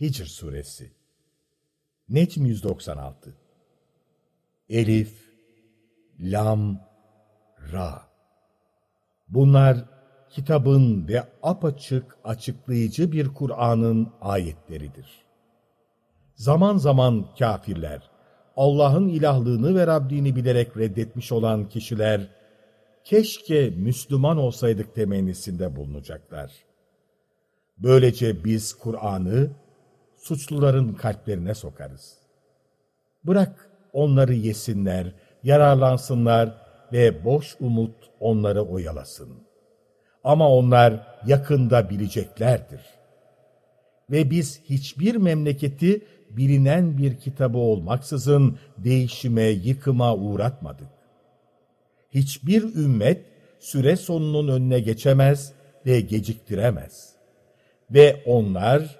Hicr Suresi Necm 196 Elif, Lam, Ra Bunlar kitabın ve apaçık açıklayıcı bir Kur'an'ın ayetleridir. Zaman zaman kafirler, Allah'ın ilahlığını ve Rabbini bilerek reddetmiş olan kişiler, keşke Müslüman olsaydık temennisinde bulunacaklar. Böylece biz Kur'an'ı suçluların kalplerine sokarız. Bırak onları yesinler, yararlansınlar ve boş umut onları oyalasın. Ama onlar yakında bileceklerdir. Ve biz hiçbir memleketi bilinen bir kitabı olmaksızın değişime, yıkıma uğratmadık. Hiçbir ümmet süre sonunun önüne geçemez ve geciktiremez. Ve onlar,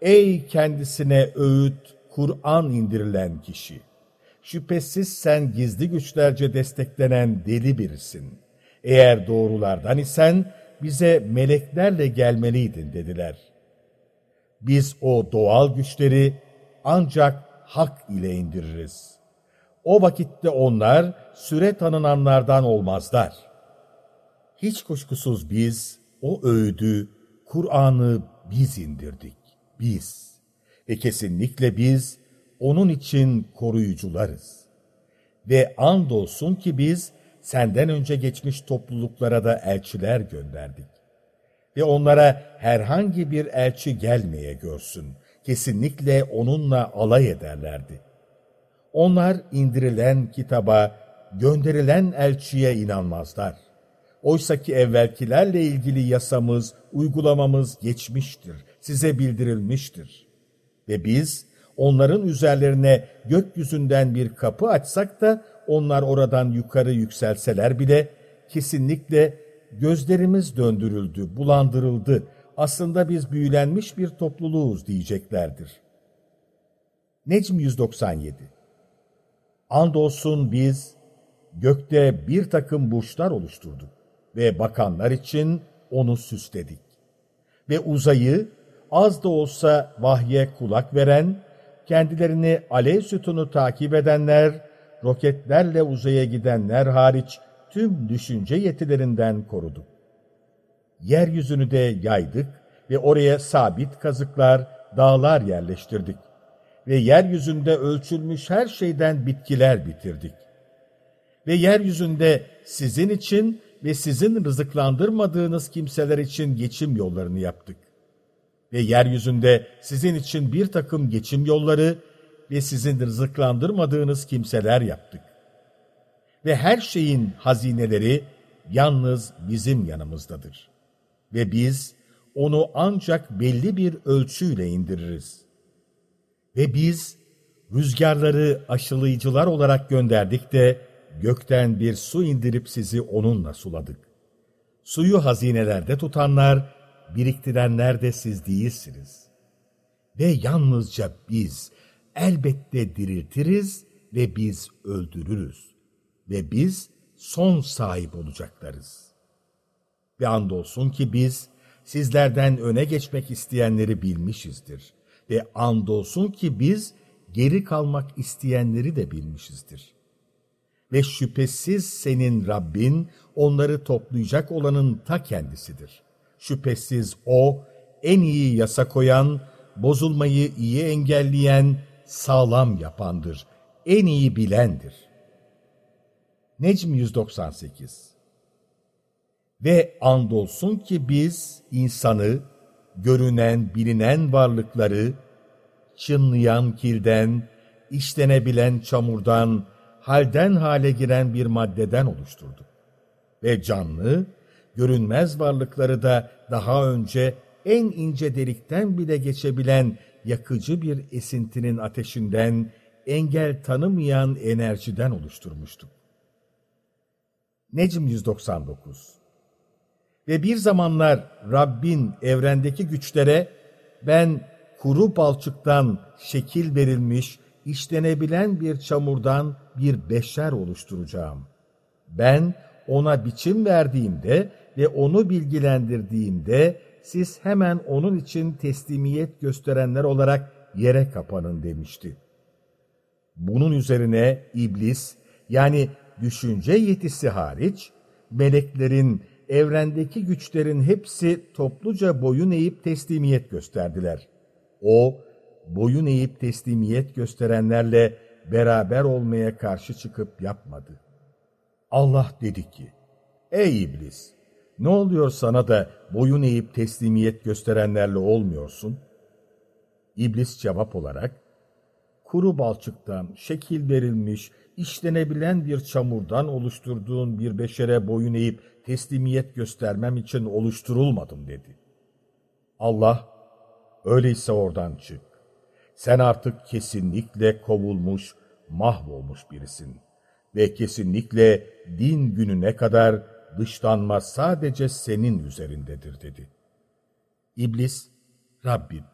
ey kendisine öğüt, Kur'an indirilen kişi! Şüphesiz sen gizli güçlerce desteklenen deli birisin. Eğer doğrulardan isen bize meleklerle gelmeliydin dediler. Biz o doğal güçleri ancak hak ile indiririz. O vakitte onlar süre tanınanlardan olmazlar. Hiç kuşkusuz biz o öğüdü, Kur'an'ı biz indirdik, biz. Ve kesinlikle biz onun için koruyucularız. Ve andolsun ki biz senden önce geçmiş topluluklara da elçiler gönderdik. Ve onlara herhangi bir elçi gelmeye görsün. Kesinlikle onunla alay ederlerdi. Onlar indirilen kitaba, gönderilen elçiye inanmazlar. Oysa ki evvelkilerle ilgili yasamız, uygulamamız geçmiştir, size bildirilmiştir. Ve biz onların üzerlerine gökyüzünden bir kapı açsak da onlar oradan yukarı yükselseler bile kesinlikle gözlerimiz döndürüldü, bulandırıldı. Aslında biz büyülenmiş bir topluluğuz diyeceklerdir. Necm 197 Andolsun biz gökte bir takım burçlar oluşturduk ve bakanlar için onu süsledik. Ve uzayı az da olsa vahye kulak veren, kendilerini alev sütunu takip edenler, roketlerle uzaya gidenler hariç tüm düşünce yetilerinden koruduk. Yeryüzünü de yaydık ve oraya sabit kazıklar, dağlar yerleştirdik. Ve yeryüzünde ölçülmüş her şeyden bitkiler bitirdik. Ve yeryüzünde sizin için ve sizin rızıklandırmadığınız kimseler için geçim yollarını yaptık. Ve yeryüzünde sizin için bir takım geçim yolları ve sizin rızıklandırmadığınız kimseler yaptık. Ve her şeyin hazineleri yalnız bizim yanımızdadır. Ve biz onu ancak belli bir ölçüyle indiririz. Ve biz rüzgarları aşılayıcılar olarak gönderdik de gökten bir su indirip sizi onunla suladık. Suyu hazinelerde tutanlar, biriktirenler de siz değilsiniz. Ve yalnızca biz elbette diriltiriz ve biz öldürürüz. Ve biz son sahip olacaklarız. Ve andolsun ki biz sizlerden öne geçmek isteyenleri bilmişizdir. Ve andolsun ki biz geri kalmak isteyenleri de bilmişizdir. Ve şüphesiz senin Rabbin onları toplayacak olanın ta kendisidir. Şüphesiz O en iyi yasa koyan, bozulmayı iyi engelleyen, sağlam yapandır, en iyi bilendir. Necm 198 Ve andolsun ki biz insanı, görünen, bilinen varlıkları, çınlayan kilden, işlenebilen çamurdan, halden hale giren bir maddeden oluşturduk. Ve canlı, görünmez varlıkları da daha önce en ince delikten bile geçebilen yakıcı bir esintinin ateşinden, engel tanımayan enerjiden oluşturmuştuk. Necm 199 Ve bir zamanlar Rabbin evrendeki güçlere ben kuru balçıktan şekil verilmiş, işlenebilen bir çamurdan bir beşer oluşturacağım. Ben ona biçim verdiğimde ve onu bilgilendirdiğimde siz hemen onun için teslimiyet gösterenler olarak yere kapanın demişti. Bunun üzerine iblis yani düşünce yetisi hariç meleklerin, evrendeki güçlerin hepsi topluca boyun eğip teslimiyet gösterdiler. O, boyun eğip teslimiyet gösterenlerle beraber olmaya karşı çıkıp yapmadı. Allah dedi ki, Ey iblis! Ne oluyor sana da boyun eğip teslimiyet gösterenlerle olmuyorsun? İblis cevap olarak, kuru balçıktan, şekil verilmiş, işlenebilen bir çamurdan oluşturduğun bir beşere boyun eğip teslimiyet göstermem için oluşturulmadım dedi. Allah, öyleyse oradan çık. Sen artık kesinlikle kovulmuş, mahvolmuş birisin. Ve kesinlikle din gününe kadar dışlanma sadece senin üzerindedir dedi. İblis, Rabbim,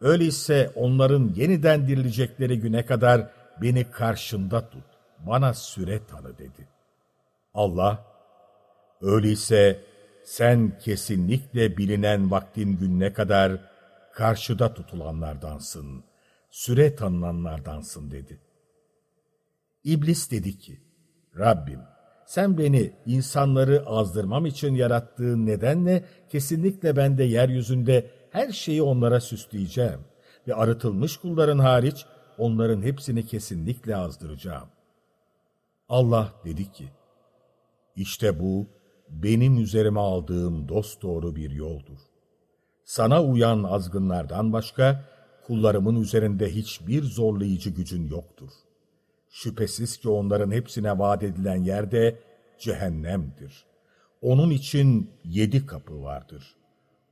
öyleyse onların yeniden dirilecekleri güne kadar beni karşında tut, bana süre tanı dedi. Allah, öyleyse sen kesinlikle bilinen vaktin gününe kadar karşıda tutulanlardansın, süre tanınanlardansın dedi. İblis dedi ki, Rabbim, sen beni insanları azdırmam için yarattığın nedenle kesinlikle ben de yeryüzünde her şeyi onlara süsleyeceğim ve arıtılmış kulların hariç onların hepsini kesinlikle azdıracağım. Allah dedi ki, işte bu benim üzerime aldığım dosdoğru bir yoldur. Sana uyan azgınlardan başka kullarımın üzerinde hiçbir zorlayıcı gücün yoktur.'' Şüphesiz ki onların hepsine vaat edilen yerde cehennemdir. Onun için yedi kapı vardır.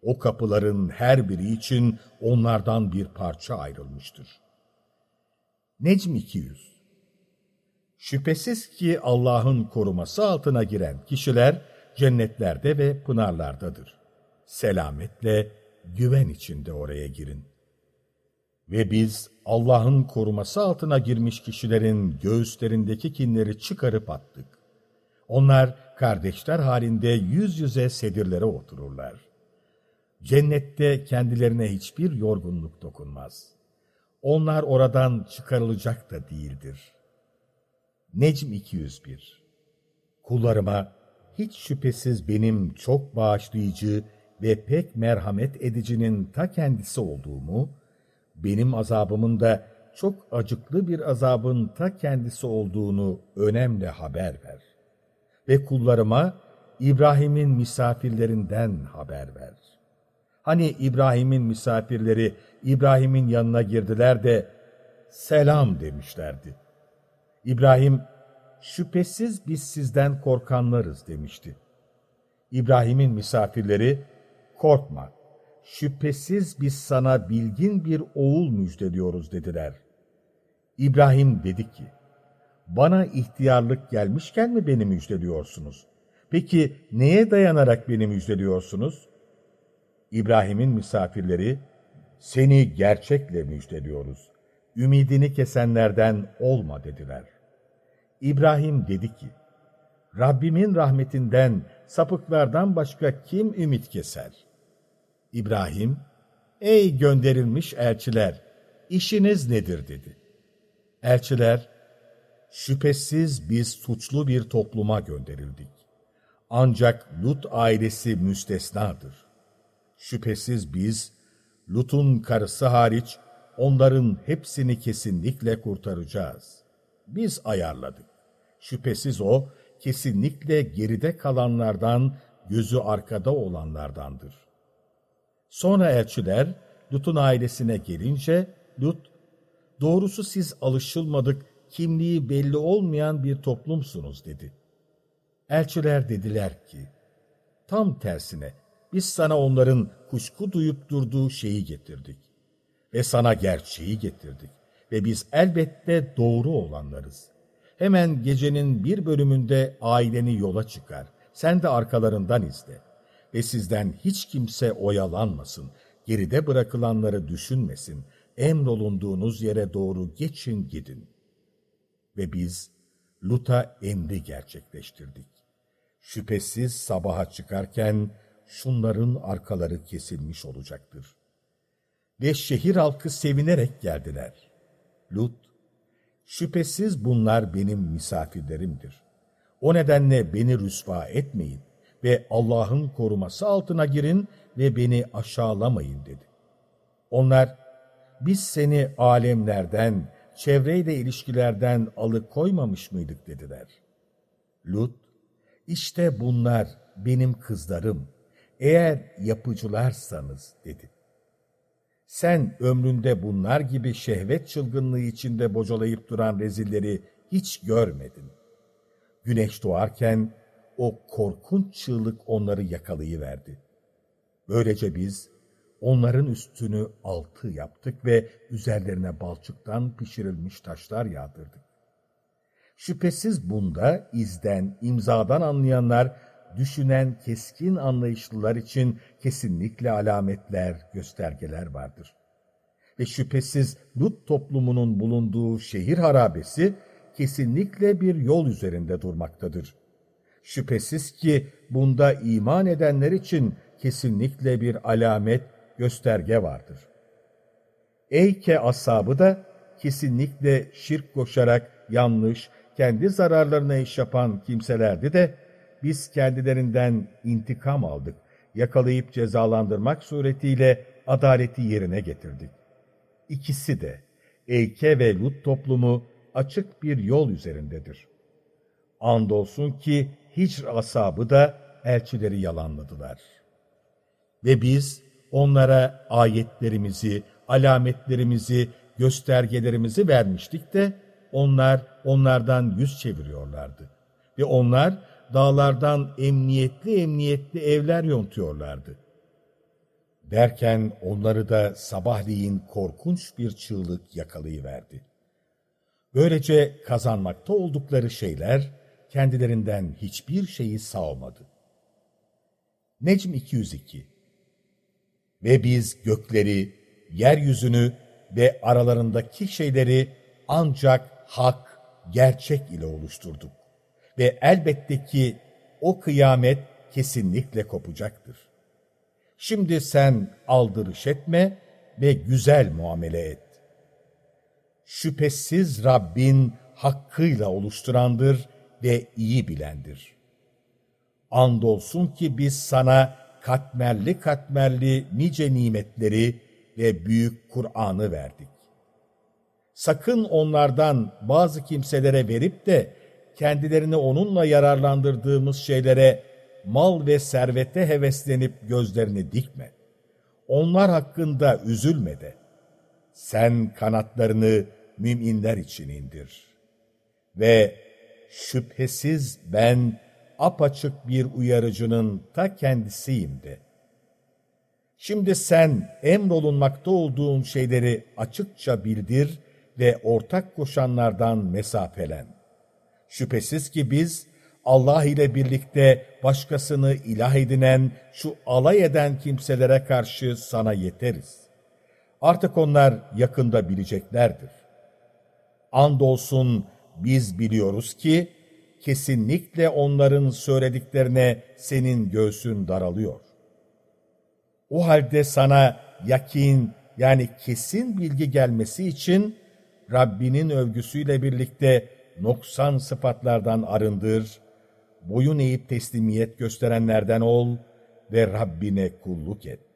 O kapıların her biri için onlardan bir parça ayrılmıştır. Necm 200 Şüphesiz ki Allah'ın koruması altına giren kişiler cennetlerde ve pınarlardadır. Selametle, güven içinde oraya girin. Ve biz Allah'ın koruması altına girmiş kişilerin göğüslerindeki kinleri çıkarıp attık. Onlar kardeşler halinde yüz yüze sedirlere otururlar. Cennette kendilerine hiçbir yorgunluk dokunmaz. Onlar oradan çıkarılacak da değildir. Necm 201 Kullarıma hiç şüphesiz benim çok bağışlayıcı ve pek merhamet edicinin ta kendisi olduğumu, benim azabımın da çok acıklı bir azabın ta kendisi olduğunu önemli haber ver. Ve kullarıma İbrahim'in misafirlerinden haber ver. Hani İbrahim'in misafirleri İbrahim'in yanına girdiler de selam demişlerdi. İbrahim, şüphesiz biz sizden korkanlarız demişti. İbrahim'in misafirleri, korkma, şüphesiz biz sana bilgin bir oğul müjdeliyoruz dediler. İbrahim dedi ki, bana ihtiyarlık gelmişken mi beni müjdeliyorsunuz? Peki neye dayanarak beni müjdeliyorsunuz? İbrahim'in misafirleri, seni gerçekle müjdeliyoruz. Ümidini kesenlerden olma dediler. İbrahim dedi ki, Rabbimin rahmetinden, sapıklardan başka kim ümit keser? İbrahim, ''Ey gönderilmiş elçiler, işiniz nedir?'' dedi. Elçiler, ''Şüphesiz biz suçlu bir topluma gönderildik. Ancak Lut ailesi müstesnadır. Şüphesiz biz, Lut'un karısı hariç, onların hepsini kesinlikle kurtaracağız. Biz ayarladık. Şüphesiz o, kesinlikle geride kalanlardan, gözü arkada olanlardandır.'' Sonra elçiler Lut'un ailesine gelince Lut, doğrusu siz alışılmadık, kimliği belli olmayan bir toplumsunuz dedi. Elçiler dediler ki, tam tersine biz sana onların kuşku duyup durduğu şeyi getirdik. Ve sana gerçeği getirdik. Ve biz elbette doğru olanlarız. Hemen gecenin bir bölümünde aileni yola çıkar. Sen de arkalarından izle ve sizden hiç kimse oyalanmasın, geride bırakılanları düşünmesin, emrolunduğunuz yere doğru geçin gidin. Ve biz Lut'a emri gerçekleştirdik. Şüphesiz sabaha çıkarken şunların arkaları kesilmiş olacaktır. Ve şehir halkı sevinerek geldiler. Lut, şüphesiz bunlar benim misafirlerimdir. O nedenle beni rüsva etmeyin ve Allah'ın koruması altına girin ve beni aşağılamayın dedi. Onlar, biz seni alemlerden, çevreyle ilişkilerden alıkoymamış mıydık dediler. Lut, işte bunlar benim kızlarım, eğer yapıcılarsanız dedi. Sen ömründe bunlar gibi şehvet çılgınlığı içinde bocalayıp duran rezilleri hiç görmedin. Güneş doğarken o korkunç çığlık onları yakalayıverdi. Böylece biz onların üstünü altı yaptık ve üzerlerine balçıktan pişirilmiş taşlar yağdırdık. Şüphesiz bunda izden, imzadan anlayanlar, düşünen keskin anlayışlılar için kesinlikle alametler, göstergeler vardır. Ve şüphesiz Lut toplumunun bulunduğu şehir harabesi kesinlikle bir yol üzerinde durmaktadır. Şüphesiz ki bunda iman edenler için kesinlikle bir alamet, gösterge vardır. Eyke asabı da kesinlikle şirk koşarak yanlış, kendi zararlarına iş yapan kimselerdi de biz kendilerinden intikam aldık, yakalayıp cezalandırmak suretiyle adaleti yerine getirdik. İkisi de Eyke ve Lut toplumu açık bir yol üzerindedir. Andolsun ki Hicr asabı da elçileri yalanladılar. Ve biz onlara ayetlerimizi, alametlerimizi, göstergelerimizi vermiştik de onlar onlardan yüz çeviriyorlardı. Ve onlar dağlardan emniyetli emniyetli evler yontuyorlardı. Derken onları da sabahleyin korkunç bir çığlık yakalayıverdi. Böylece kazanmakta oldukları şeyler kendilerinden hiçbir şeyi sağmadı. Necm 202 Ve biz gökleri, yeryüzünü ve aralarındaki şeyleri ancak hak, gerçek ile oluşturduk. Ve elbette ki o kıyamet kesinlikle kopacaktır. Şimdi sen aldırış etme ve güzel muamele et. Şüphesiz Rabbin hakkıyla oluşturandır ve iyi bilendir. Andolsun ki biz sana katmerli katmerli nice nimetleri ve büyük Kur'an'ı verdik. Sakın onlardan bazı kimselere verip de kendilerini onunla yararlandırdığımız şeylere mal ve servete heveslenip gözlerini dikme. Onlar hakkında üzülme de. Sen kanatlarını müminler için indir. Ve şüphesiz ben apaçık bir uyarıcının ta kendisiyim de. Şimdi sen emrolunmakta olduğun şeyleri açıkça bildir ve ortak koşanlardan mesafelen. Şüphesiz ki biz Allah ile birlikte başkasını ilah edinen, şu alay eden kimselere karşı sana yeteriz. Artık onlar yakında bileceklerdir. Andolsun biz biliyoruz ki, kesinlikle onların söylediklerine senin göğsün daralıyor. O halde sana yakin yani kesin bilgi gelmesi için Rabbinin övgüsüyle birlikte noksan sıfatlardan arındır, boyun eğip teslimiyet gösterenlerden ol ve Rabbine kulluk et.